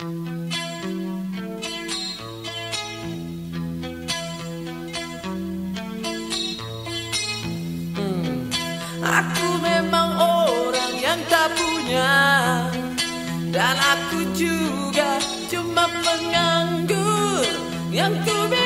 Hmm. Aku memang orang yang tak punya Dan aku juga cuma menganggur Yang ku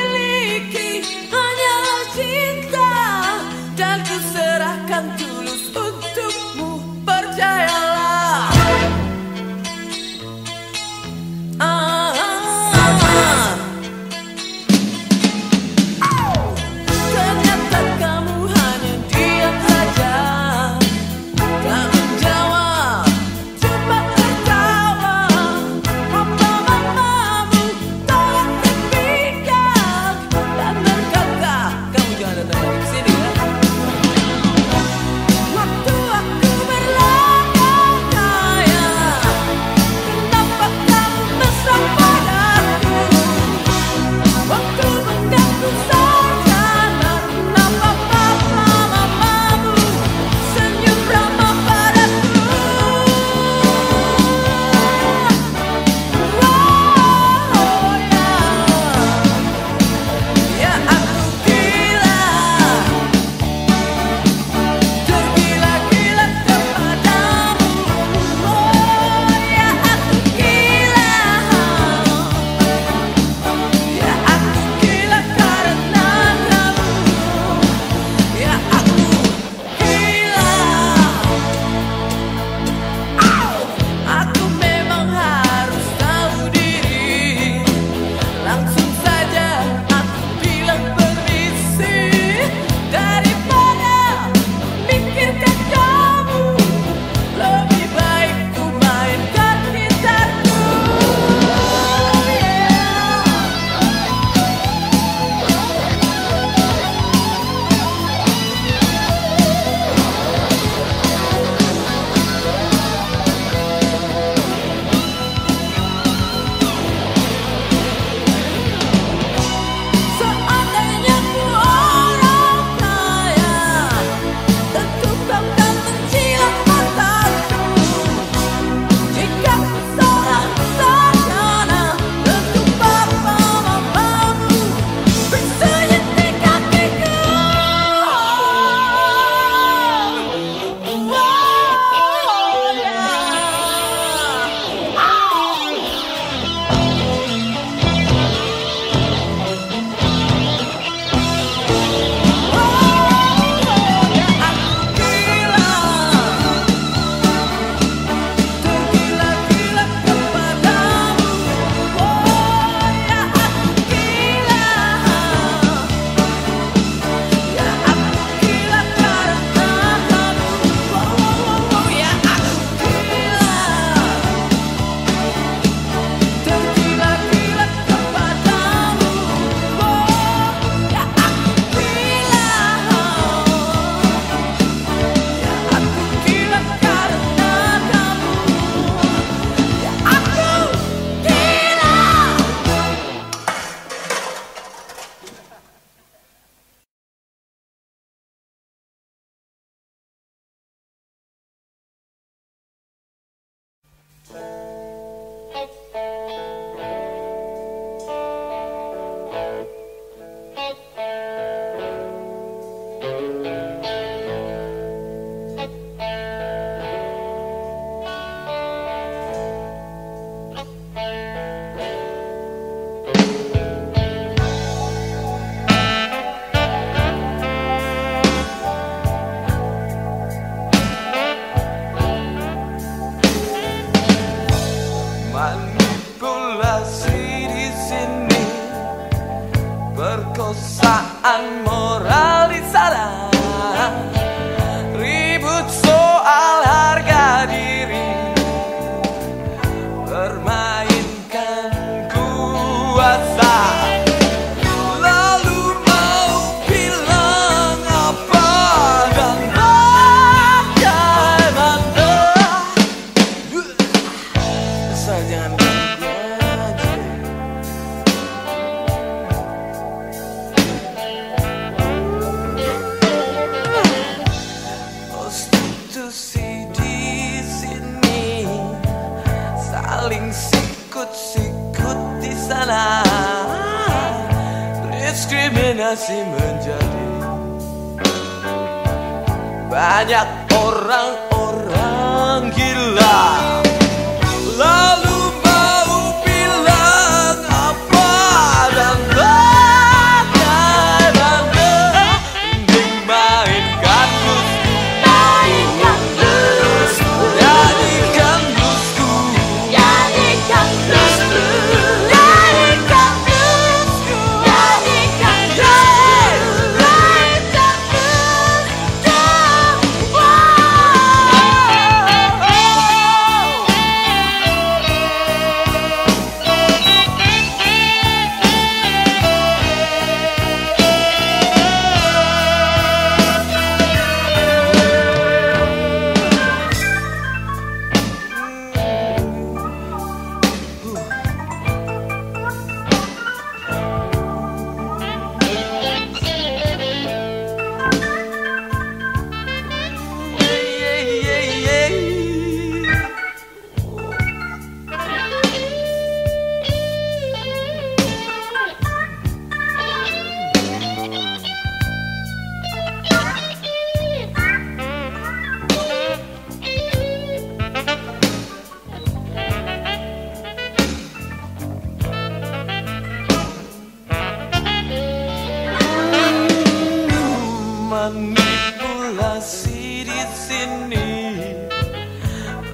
manipulasi di sini.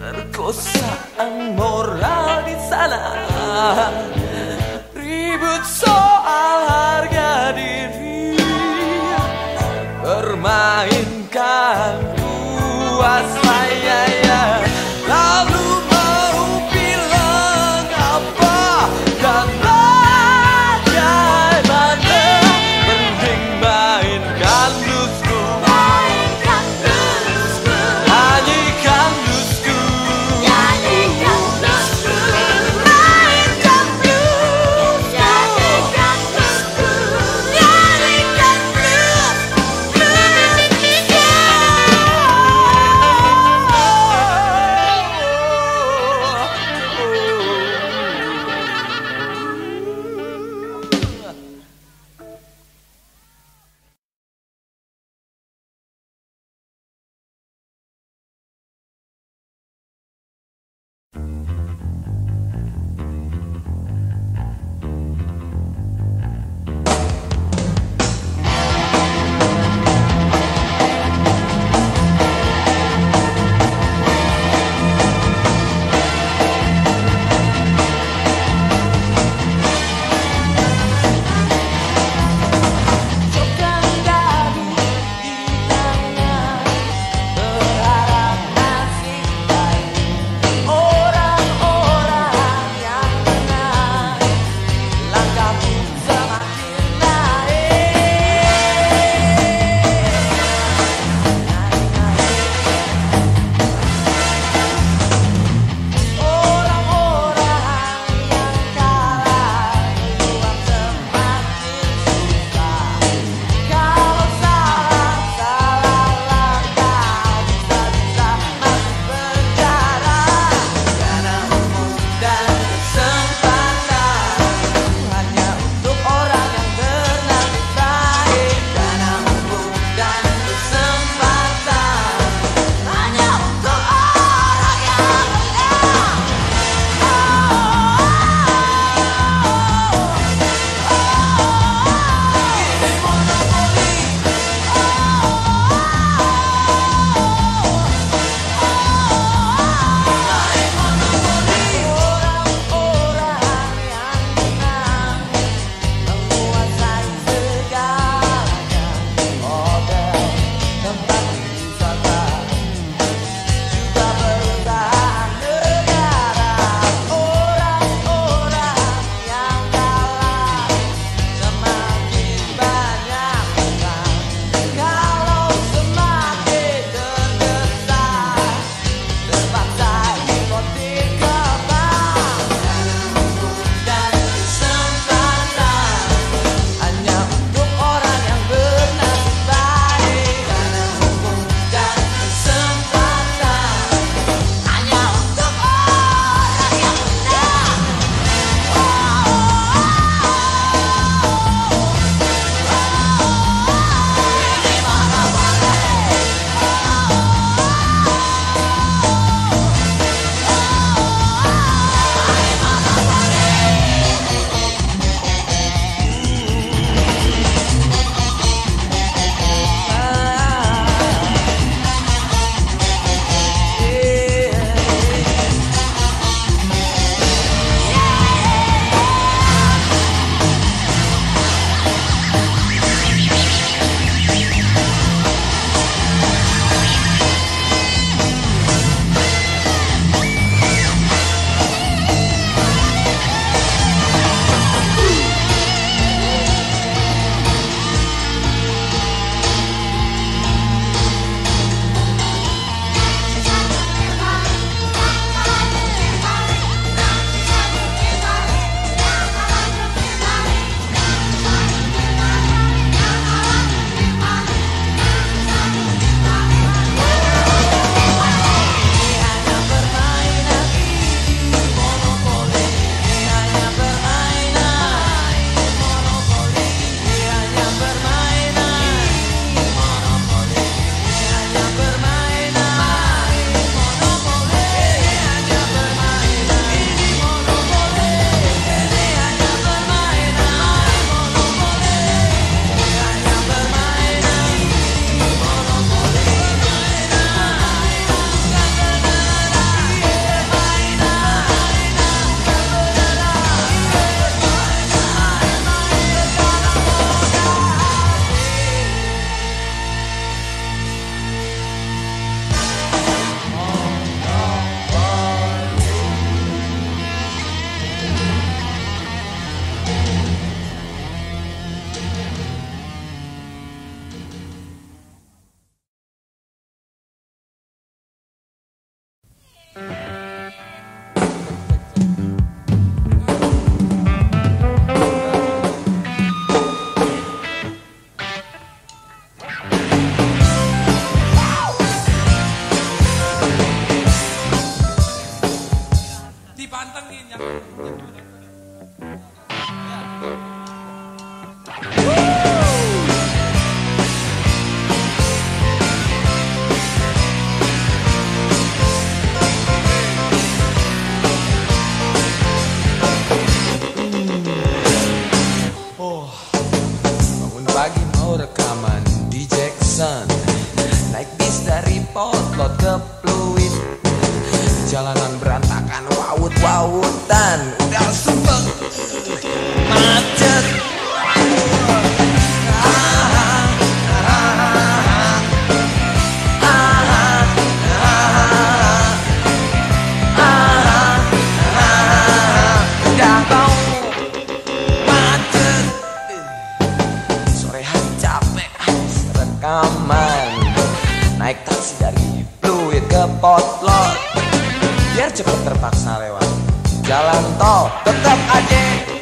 Perkosaan moral di sana. Ribut soal harga diri. Bermainkan kuasa ya, ya. Tetap aja